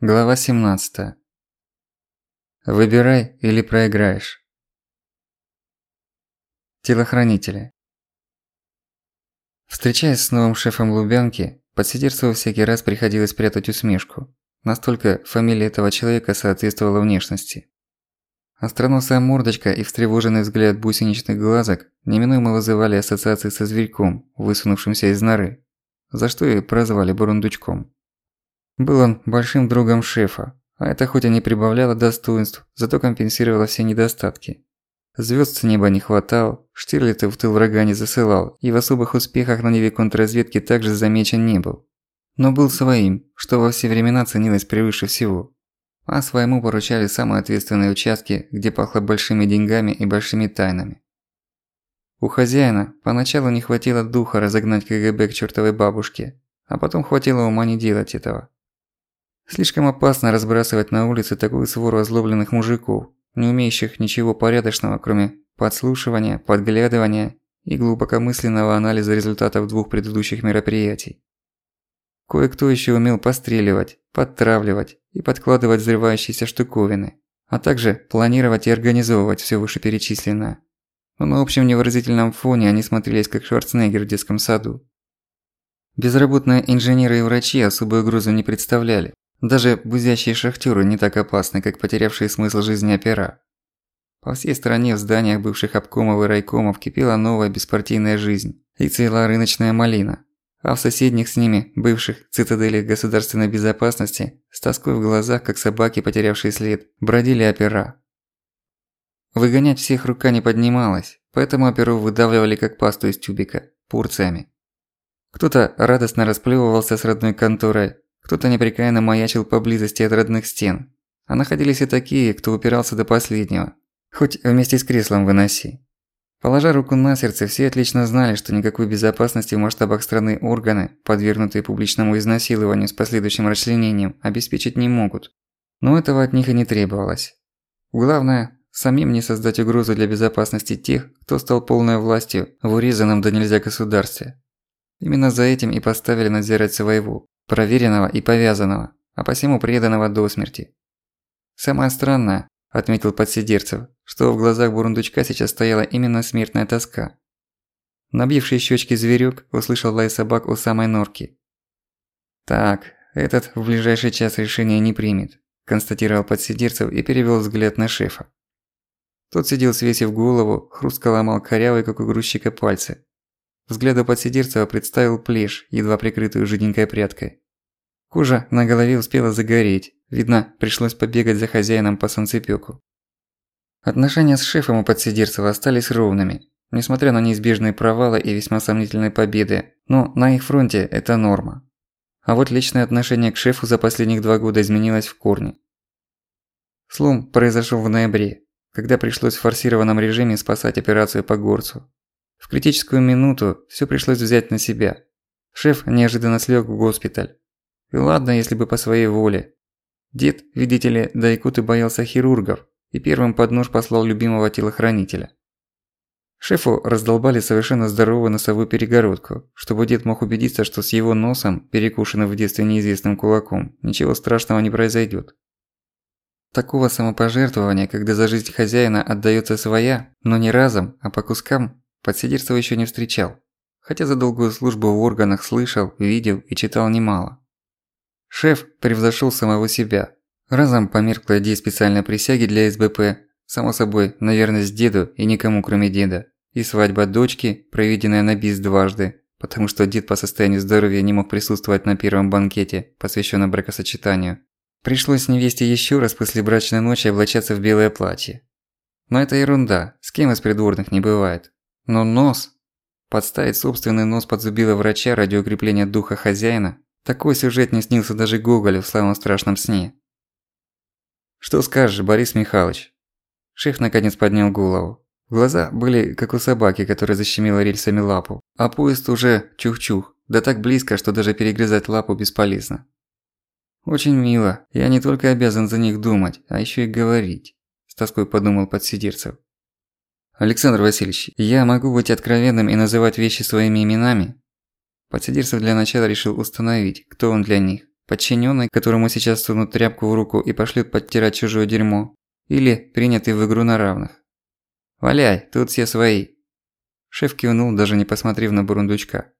Глава 17. Выбирай или проиграешь. Телохранители. Встречаясь с новым шефом Лубянки, подсидерцеву всякий раз приходилось прятать усмешку. Настолько фамилия этого человека соответствовала внешности. Остроносая мордочка и встревоженный взгляд бусиничных глазок неминуемо вызывали ассоциации со зверьком, высунувшимся из норы, за что и прозвали бурундучком. Был он большим другом шефа, а это хоть и не прибавляло достоинств, зато компенсировало все недостатки. Звезд с неба не хватало, Штирлица в тыл врага не засылал и в особых успехах на Неве контрразведки также замечен не был. Но был своим, что во все времена ценилось превыше всего. А своему поручали самые ответственные участки, где пахло большими деньгами и большими тайнами. У хозяина поначалу не хватило духа разогнать КГБ к чертовой бабушке, а потом хватило ума не делать этого. Слишком опасно разбрасывать на улице такую свору озлобленных мужиков, не умеющих ничего порядочного, кроме подслушивания, подглядывания и глубокомысленного анализа результатов двух предыдущих мероприятий. Кое-кто еще умел постреливать, подтравливать и подкладывать взрывающиеся штуковины, а также планировать и организовывать все вышеперечисленное. Но на общем невыразительном фоне они смотрелись как Шварценеггер в детском саду. Безработные инженеры и врачи особую угрозу не представляли, даже бузящие шахтёры не так опасны, как потерявшие смысл жизни опера. По всей стране в зданиях бывших обкомов и райкомов кипела новая беспартийная жизнь и цвела рыночная малина. А в соседних с ними, бывших цитаделях государственной безопасности, с тоской в глазах, как собаки, потерявшие след, бродили опера. Выгонять всех рука не поднималась, поэтому оперу выдавливали как пасту из тюбика, порциями. Кто-то радостно расплевывался с родной конторой, кто-то непрекаянно маячил поблизости от родных стен. А находились и такие, кто упирался до последнего. Хоть вместе с креслом выноси. Положа руку на сердце, все отлично знали, что никакой безопасности в масштабах страны органы, подвергнутые публичному изнасилованию с последующим расчленением, обеспечить не могут. Но этого от них и не требовалось. Главное – самим не создать угрозу для безопасности тех, кто стал полной властью в урезанном до нельзя государстве. Именно за этим и поставили надзирать своего, проверенного и повязанного, а посему преданного до смерти. Самое странное, отметил подсидерцев, что в глазах бурундучка сейчас стояла именно смертная тоска. Набивший щечки зверюк услышал лай собак у самой норки. «Так, этот в ближайший час решения не примет», – констатировал подсидерцев и перевел взгляд на шефа. Тот сидел свесив голову, хрустко ломал корявые, как у грузчика, пальцы. Взгляду подсидерцева представил плешь, едва прикрытую жиденькой прядкой. Кожа на голове успела загореть, видно, пришлось побегать за хозяином по солнцепёку. Отношения с шефом у подсидерцева остались ровными, несмотря на неизбежные провалы и весьма сомнительные победы, но на их фронте это норма. А вот личное отношение к шефу за последних два года изменилось в корне. Слом произошёл в ноябре, когда пришлось в форсированном режиме спасать операцию по горцу. В критическую минуту всё пришлось взять на себя. Шеф неожиданно слег в госпиталь. И ладно, если бы по своей воле. Дед, видите ли, до Якуты боялся хирургов и первым под нож послал любимого телохранителя. Шефу раздолбали совершенно здоровую носовую перегородку, чтобы дед мог убедиться, что с его носом, перекушенным в детстве неизвестным кулаком, ничего страшного не произойдет. Такого самопожертвования, когда за жизнь хозяина отдаётся своя, но не разом, а по кускам, подсидерство ещё не встречал. Хотя за долгую службу в органах слышал, видел и читал немало. Шеф превзошел самого себя. Разом померкла идея специальной присяги для СБП, само собой, на верность деду и никому кроме деда, и свадьба дочки, проведенная на бис дважды, потому что дед по состоянию здоровья не мог присутствовать на первом банкете, посвященном бракосочетанию. Пришлось невесте еще раз после брачной ночи облачаться в белое платье. Но это ерунда, с кем из придворных не бывает. Но нос... Подставить собственный нос под зубило врача ради укрепления духа хозяина такой сюжет не снился даже Гоголю в самом страшном сне. «Что скажешь, Борис Михайлович?» Шеф наконец поднял голову. Глаза были как у собаки, которая защемила рельсами лапу, а поезд уже чух-чух, да так близко, что даже перегрызать лапу бесполезно. «Очень мило. Я не только обязан за них думать, а еще и говорить», – с тоской подумал подсидерцев. «Александр Васильевич, я могу быть откровенным и называть вещи своими именами?» Подсидерцев для начала решил установить, кто он для них, Подчиненный, которому сейчас сунут тряпку в руку и пошлют подтирать чужое дерьмо, или принятый в игру на равных. «Валяй, тут все свои!» Шеф кивнул, даже не посмотрев на бурундучка.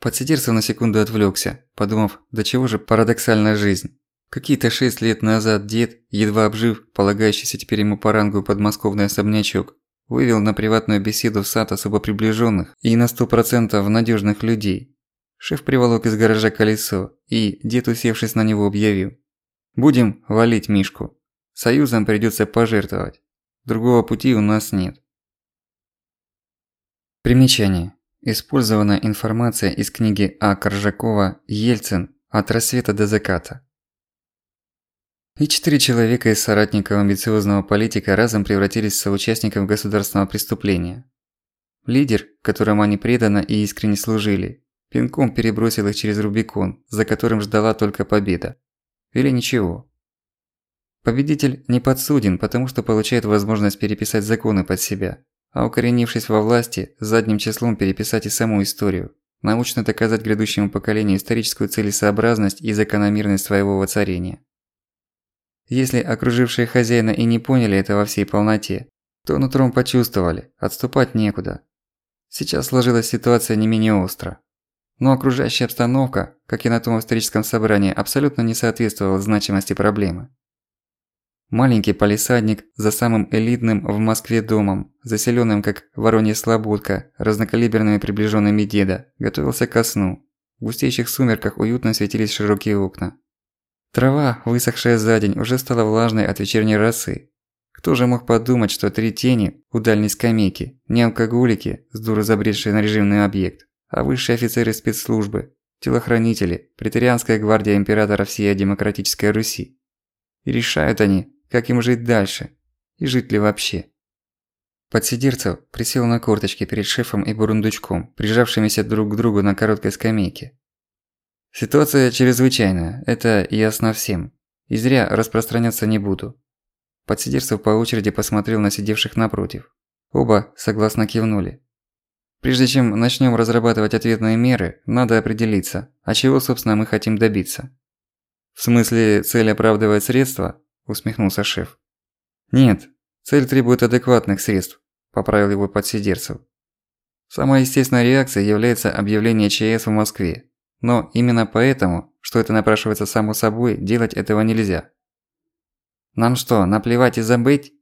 Подсидерцев на секунду отвлёкся, подумав, до чего же парадоксальная жизнь. Какие-то шесть лет назад дед, едва обжив полагающийся теперь ему по рангу подмосковный особнячок, вывел на приватную беседу в сад особо приближенных и на сто процентов надежных людей, Шеф приволок из гаража колесо, и дед, усевшись на него, объявил. «Будем валить Мишку. Союзом придётся пожертвовать. Другого пути у нас нет». Примечание. Использована информация из книги А. Коржакова «Ельцин. От рассвета до заката». И четыре человека из соратников амбициозного политика разом превратились в соучастников государственного преступления. Лидер, которому они преданно и искренне служили, Пинком перебросил их через Рубикон, за которым ждала только победа. Или ничего. Победитель не подсуден, потому что получает возможность переписать законы под себя, а укоренившись во власти, задним числом переписать и саму историю, научно доказать грядущему поколению историческую целесообразность и закономерность своего воцарения. Если окружившие хозяина и не поняли это во всей полноте, то нутром почувствовали, отступать некуда. Сейчас сложилась ситуация не менее остро. Но окружающая обстановка, как и на том историческом собрании, абсолютно не соответствовала значимости проблемы. Маленький полисадник за самым элитным в Москве домом, заселенным как воронья слободка, разнокалиберными приближенными деда, готовился ко сну. В густеющих сумерках уютно светились широкие окна. Трава, высохшая за день, уже стала влажной от вечерней росы. Кто же мог подумать, что три тени у дальней скамейки, не алкоголики, с дуру забредшие на режимный объект, а высшие офицеры спецслужбы, телохранители, претерианская гвардия императора всей демократической Руси. И решают они, как им жить дальше, и жить ли вообще. Подсидерцев присел на корточки перед шефом и бурундучком, прижавшимися друг к другу на короткой скамейке. Ситуация чрезвычайная, это ясно всем. И зря распространяться не буду. Подсидерцев по очереди посмотрел на сидевших напротив. Оба согласно кивнули. Прежде чем начнем разрабатывать ответные меры, надо определиться, а чего, собственно, мы хотим добиться. В смысле, цель оправдывает средства? усмехнулся шеф. Нет, цель требует адекватных средств, поправил его подсидерцев. Самая естественная реакция является объявление ЧС в Москве. Но именно поэтому, что это напрашивается само собой, делать этого нельзя. Нам что, наплевать и забыть?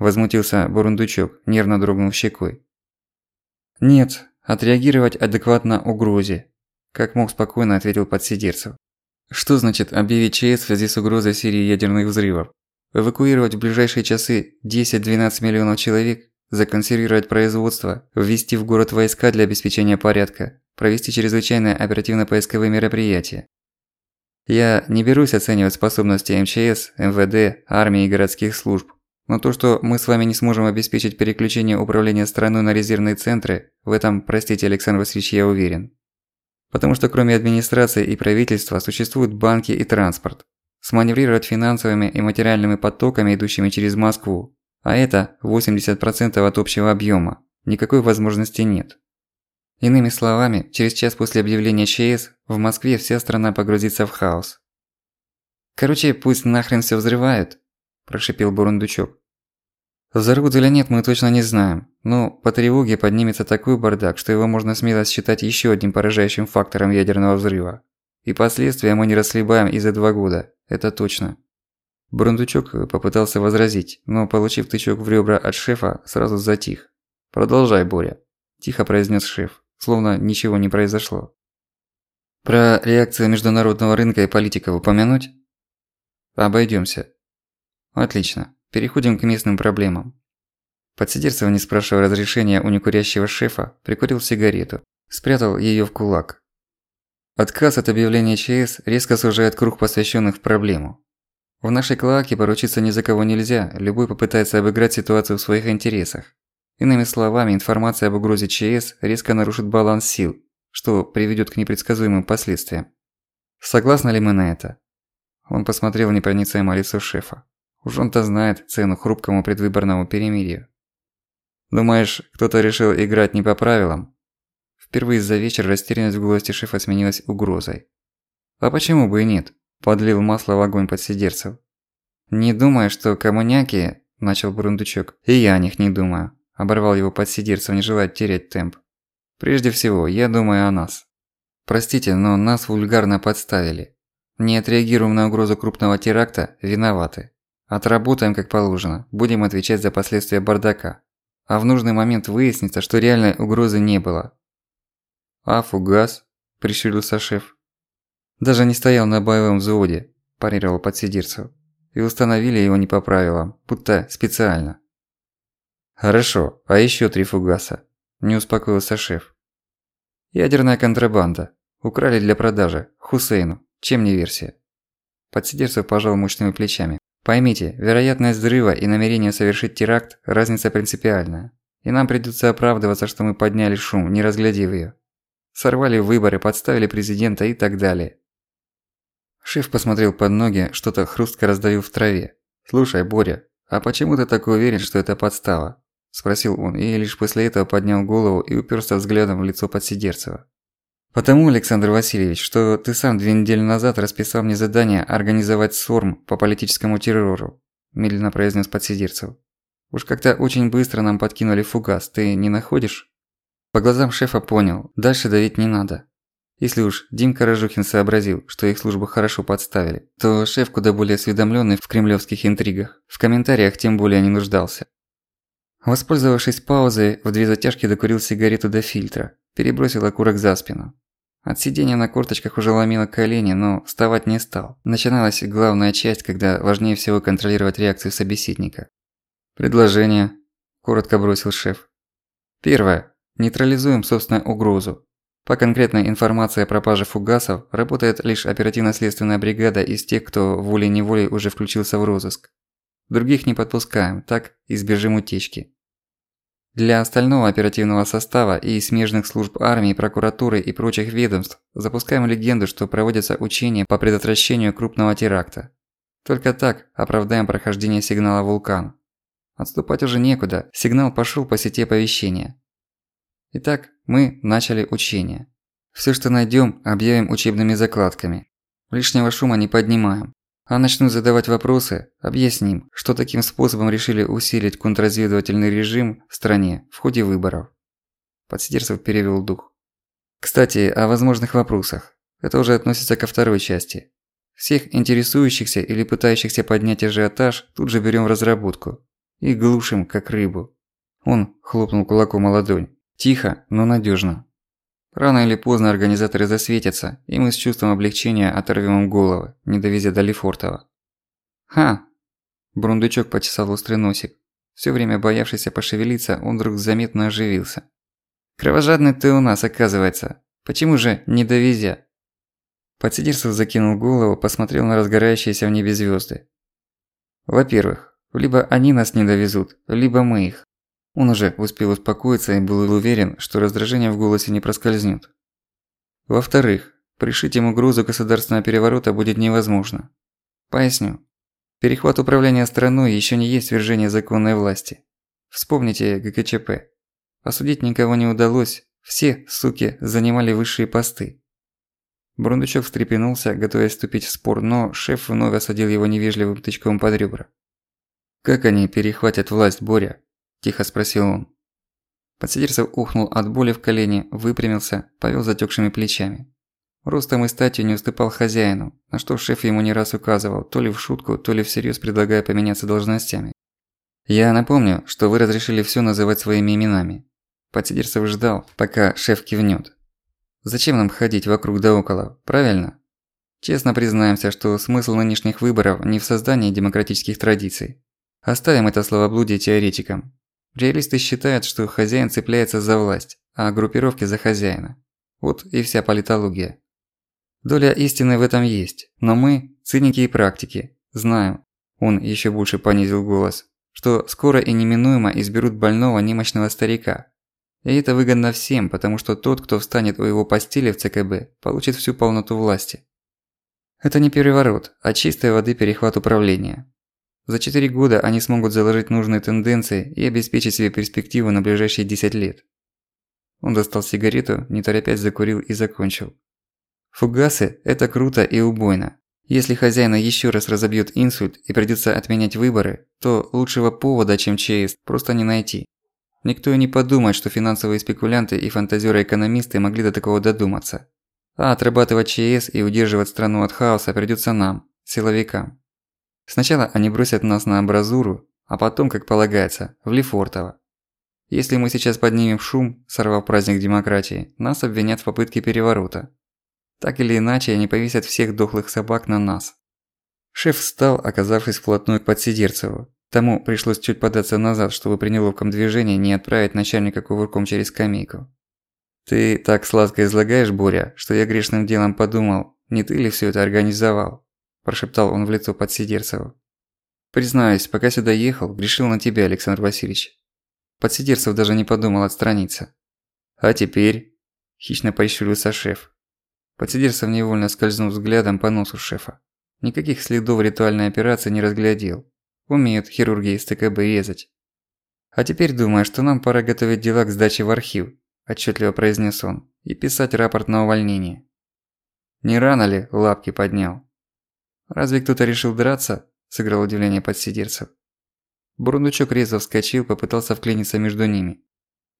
возмутился Бурундучок, нервно дрогнув щекой. «Нет, отреагировать адекватно угрозе», – как мог спокойно ответил подсидерцев. «Что значит объявить ЧС в связи с угрозой серии ядерных взрывов? Эвакуировать в ближайшие часы 10-12 миллионов человек, законсервировать производство, ввести в город войска для обеспечения порядка, провести чрезвычайное оперативно-поисковые мероприятия. Я не берусь оценивать способности МЧС, МВД, армии и городских служб. Но то, что мы с вами не сможем обеспечить переключение управления страной на резервные центры, в этом, простите, Александр Васильевич, я уверен. Потому что кроме администрации и правительства существуют банки и транспорт. Сманеврировать финансовыми и материальными потоками, идущими через Москву, а это 80% от общего объема, никакой возможности нет. Иными словами, через час после объявления ЧС в Москве вся страна погрузится в хаос. Короче, пусть нахрен все взрывают, прошипел Бурундучок. Взорвут или нет, мы точно не знаем. Но по тревоге поднимется такой бардак, что его можно смело считать еще одним поражающим фактором ядерного взрыва. И последствия мы не расхлебаем и за два года, это точно. Бурундучок попытался возразить, но, получив тычок в ребра от шефа, сразу затих. «Продолжай, Боря», – тихо произнес шеф, словно ничего не произошло. «Про реакцию международного рынка и политиков упомянуть?» Обойдемся. Отлично. Переходим к местным проблемам. Подсидерцев, не спрашивая разрешения у некурящего шефа, прикурил сигарету, спрятал её в кулак. Отказ от объявления ЧС резко сужает круг посвященных в проблему. В нашей клоаке поручиться ни за кого нельзя, любой попытается обыграть ситуацию в своих интересах. Иными словами, информация об угрозе ЧС резко нарушит баланс сил, что приведёт к непредсказуемым последствиям. Согласны ли мы на это? Он посмотрел в непроницаемое лицо шефа. Уж он-то знает цену хрупкому предвыборному перемирию. Думаешь, кто-то решил играть не по правилам? Впервые за вечер растерянность в голосе шефа сменилась угрозой. А почему бы и нет? Подлил масло в огонь подсидерцев. Не думая, что коммуняки, начал Бурундучок. И я о них не думаю. Оборвал его подсидерцев, не желая терять темп. Прежде всего, я думаю о нас. Простите, но нас вульгарно подставили. Не отреагируем на угрозу крупного теракта – виноваты. Отработаем как положено, будем отвечать за последствия бардака. А в нужный момент выяснится, что реальной угрозы не было. «А фугас?» – прищурился шеф. «Даже не стоял на боевом взводе», – парировал подсидирцев. «И установили его не по правилам, будто специально». «Хорошо, а ещё три фугаса», – не успокоился шеф. «Ядерная контрабанда. Украли для продажи. Хусейну. Чем не версия?» Подсидерцев пожал мощными плечами. «Поймите, вероятность взрыва и намерение совершить теракт – разница принципиальная. И нам придётся оправдываться, что мы подняли шум, не разглядев её. Сорвали выборы, подставили президента и так далее. Шеф посмотрел под ноги, что-то хрустко раздавил в траве. «Слушай, Боря, а почему ты так уверен, что это подстава?» – спросил он, и лишь после этого поднял голову и уперся взглядом в лицо Подсидерцева. «Потому, Александр Васильевич, что ты сам две недели назад расписал мне задание организовать СОРМ по политическому террору», – медленно произнес Подсидерцев. «Уж как-то очень быстро нам подкинули фугас, ты не находишь?» По глазам шефа понял, дальше давить не надо. Если уж Димка Рожухин сообразил, что их службу хорошо подставили, то шеф куда более осведомленный в кремлевских интригах, в комментариях тем более не нуждался. Воспользовавшись паузой, в две затяжки докурил сигарету до фильтра, перебросил окурок за спину. От сидения на корточках уже ломило колени, но вставать не стал. Начиналась главная часть, когда важнее всего контролировать реакцию собеседника. «Предложение», – коротко бросил шеф. Первое. Нейтрализуем собственную угрозу. По конкретной информации о пропаже фугасов работает лишь оперативно-следственная бригада из тех, кто волей-неволей уже включился в розыск. Других не подпускаем, так избежим утечки. Для остального оперативного состава и смежных служб армии, прокуратуры и прочих ведомств запускаем легенду, что проводятся учения по предотвращению крупного теракта. Только так оправдаем прохождение сигнала вулкан. Отступать уже некуда, сигнал пошёл по сети оповещения. Итак, мы начали учение. Всё, что найдём, объявим учебными закладками. Лишнего шума не поднимаем. А начнут задавать вопросы, объясним, что таким способом решили усилить контрразведывательный режим в стране в ходе выборов. Подсидерцев перевёл дух. Кстати, о возможных вопросах. Это уже относится ко второй части. Всех интересующихся или пытающихся поднять ажиотаж тут же берём в разработку. И глушим, как рыбу. Он хлопнул кулаком о ладонь. Тихо, но надежно. Рано или поздно организаторы засветятся, и мы с чувством облегчения оторвем им головы, не довезя до Лефортова. «Ха!» Брундучок почесал острый носик. Всё время боявшийся пошевелиться, он вдруг заметно оживился. «Кровожадный ты у нас, оказывается. Почему же не довезя?» Подсидерцев закинул голову, посмотрел на разгорающиеся в небе звёзды. «Во-первых, либо они нас не довезут, либо мы их. Он уже успел успокоиться и был уверен, что раздражение в голосе не проскользнет. Во-вторых, пришить ему грузу государственного переворота будет невозможно. Поясню. Перехват управления страной еще не есть свержение законной власти. Вспомните ГКЧП. Осудить никого не удалось, все, суки, занимали высшие посты. Брундучок встрепенулся, готовясь вступить в спор, но шеф вновь осадил его невежливым тычком под ребра. «Как они перехватят власть, Боря? – тихо спросил он. Подсидерцев ухнул от боли в колене, выпрямился, повел затёкшими плечами. Ростом и статью не уступал хозяину, на что шеф ему не раз указывал, то ли в шутку, то ли всерьёз предлагая поменяться должностями. «Я напомню, что вы разрешили всё называть своими именами». Подсидерцев ждал, пока шеф кивнёт. «Зачем нам ходить вокруг да около, правильно?» Честно признаемся, что смысл нынешних выборов не в создании демократических традиций. Оставим это словоблудие теоретикам. Реалисты считают, что хозяин цепляется за власть, а группировки за хозяина. Вот и вся политология. Доля истины в этом есть, но мы, циники и практики, знаем, он еще больше понизил голос, что скоро и неминуемо изберут больного немощного старика. И это выгодно всем, потому что тот, кто встанет у его постели в ЦКБ, получит всю полноту власти. Это не переворот, а чистой воды перехват управления. За 4 года они смогут заложить нужные тенденции и обеспечить себе перспективу на ближайшие 10 лет. Он достал сигарету, не торопясь закурил и закончил. Фугасы – это круто и убойно. Если хозяина еще раз разобьют инсульт и придется отменять выборы, то лучшего повода, чем ЧС, просто не найти. Никто и не подумает, что финансовые спекулянты и фантазеры-экономисты могли до такого додуматься. А отрабатывать ЧС и удерживать страну от хаоса придется нам, силовикам. Сначала они бросят нас на абразуру, а потом, как полагается, в Лефортово. Если мы сейчас поднимем шум, сорвав праздник демократии, нас обвинят в попытке переворота. Так или иначе, они повесят всех дохлых собак на нас. Шеф встал, оказавшись вплотную к Подсидерцеву. Тому пришлось чуть податься назад, чтобы при неловком движении не отправить начальника кувырком через скамейку. «Ты так сладко излагаешь, Боря, что я грешным делом подумал, не ты ли всё это организовал?» – прошептал он в лицо Подсидерцеву. «Признаюсь, пока сюда ехал, грешил на тебя, Александр Васильевич. Подсидерцев даже не подумал отстраниться. «А теперь?» – хищно прищурился шеф. Подсидерцев невольно скользнул взглядом по носу шефа. Никаких следов ритуальной операции не разглядел. Умеют хирурги из ТКБ резать. «А теперь думаю, что нам пора готовить дела к сдаче в архив», – отчетливо произнес он, – «и писать рапорт на увольнение». «Не рано ли?» – лапки поднял. «Разве кто-то решил драться?» – сыграл удивление подсидерцев. Бурундучок резко вскочил, попытался вклиниться между ними.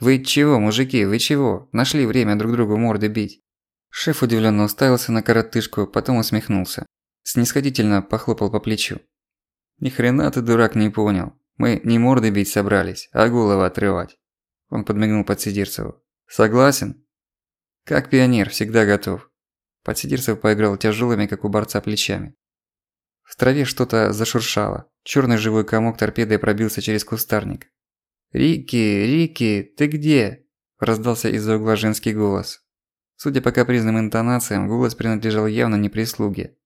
«Вы чего, мужики, вы чего? Нашли время друг другу морды бить?» Шеф удивленно уставился на коротышку, потом усмехнулся. Снисходительно похлопал по плечу. «Ни хрена ты, дурак, не понял. Мы не морды бить собрались, а головы отрывать». Он подмигнул Подсидирцеву. «Согласен?» «Как пионер, всегда готов». Подсидирцев поиграл тяжелыми, как у борца, плечами. В траве что-то зашуршало. Чёрный живой комок торпедой пробился через кустарник. «Рики, Рики, ты где?» – раздался из-за угла женский голос. Судя по капризным интонациям, голос принадлежал явно не прислуге.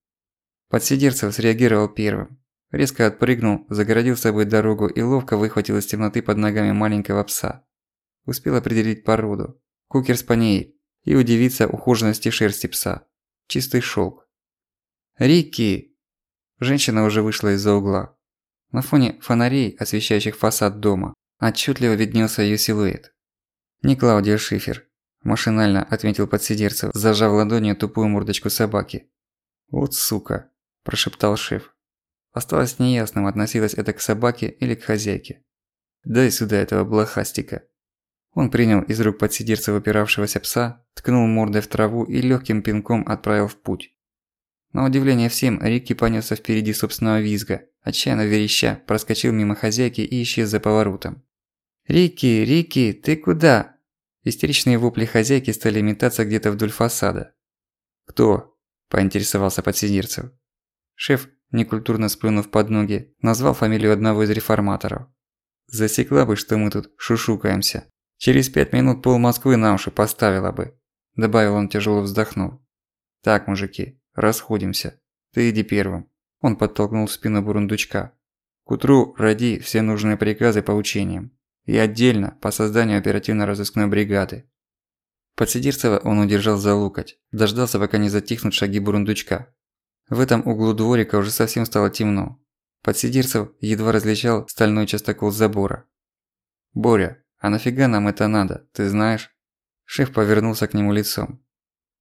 Подсидерцев среагировал первым. Резко отпрыгнул, загородил собой дорогу и ловко выхватил из темноты под ногами маленького пса. Успел определить породу. Кукер-спаниель. И удивиться ухоженности шерсти пса. Чистый шелк. «Рикки!» Женщина уже вышла из-за угла. На фоне фонарей, освещающих фасад дома, отчетливо виднелся ее силуэт. «Не Клаудия Шифер», – машинально отметил подсидерцев, зажав ладонью тупую мордочку собаки. «Вот сука», – прошептал шеф. Осталось неясным, относилось это к собаке или к хозяйке. «Дай сюда этого блохастика». Он принял из рук подсидерца выпиравшегося пса, ткнул мордой в траву и легким пинком отправил в путь. На удивление всем, Рикки понесся впереди собственного визга, отчаянно вереща, проскочил мимо хозяйки и исчез за поворотом. «Рикки, Рикки, ты куда?» Истеричные вопли хозяйки стали метаться где-то вдоль фасада. «Кто?» – поинтересовался подсидерцев. Шеф, некультурно сплюнув под ноги, назвал фамилию одного из реформаторов. «Засекла бы, что мы тут шушукаемся. Через пять минут пол Москвы на уши поставила бы», – добавил он тяжело вздохнув. «Так, мужики, расходимся. Ты иди первым». Он подтолкнул спину бурундучка. «К утру роди все нужные приказы по учениям. И отдельно по созданию оперативно-розыскной бригады». Подсидирцева он удержал за локоть, дождался, пока не затихнут шаги бурундучка. В этом углу дворика уже совсем стало темно. Подсидирцев едва различал стальной частокол забора. «Боря, а нафига нам это надо, ты знаешь?» Шеф повернулся к нему лицом.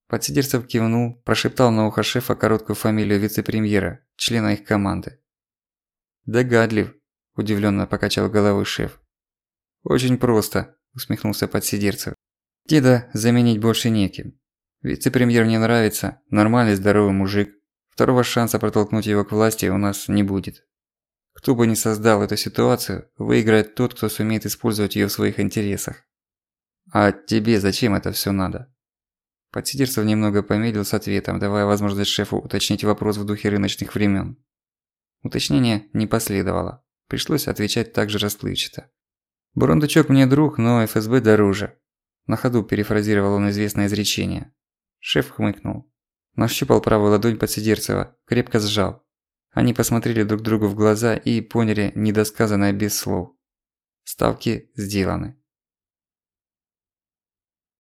Подсидерцев кивнул, прошептал на ухо шефа короткую фамилию вице-премьера, члена их команды. «Догадлив», – удивленно покачал головой шеф. «Очень просто», – усмехнулся Подсидерцев. «Деда заменить больше неким. Вице-премьер не нравится, нормальный здоровый мужик. Второго шанса протолкнуть его к власти у нас не будет. Кто бы ни создал эту ситуацию, выиграет тот, кто сумеет использовать её в своих интересах. А тебе зачем это всё надо?» Подсидерцев немного помедлил с ответом, давая возможность шефу уточнить вопрос в духе рыночных времен. Уточнение не последовало. Пришлось отвечать так же расплывчато. «Бурундучок мне друг, но ФСБ дороже». На ходу перефразировал он известное изречение. Шеф хмыкнул. Нащупал правую ладонь Подсидерцева, крепко сжал. Они посмотрели друг другу в глаза и поняли недосказанное без слов. Ставки сделаны.